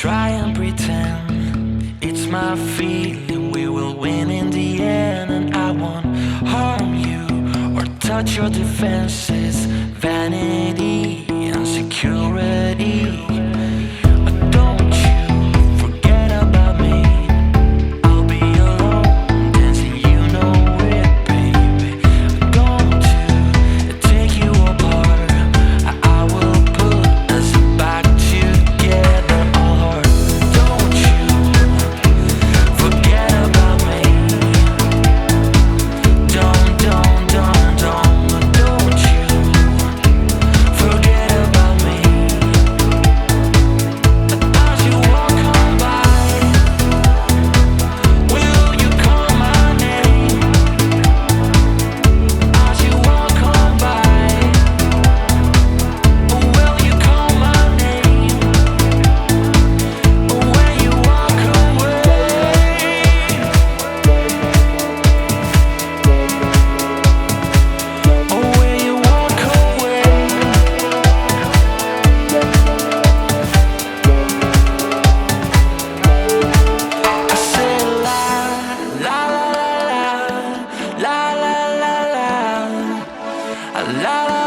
Try and pretend it's my feeling we will win in the end, and I won't harm you or touch your defenses, vanity, insecurity. la la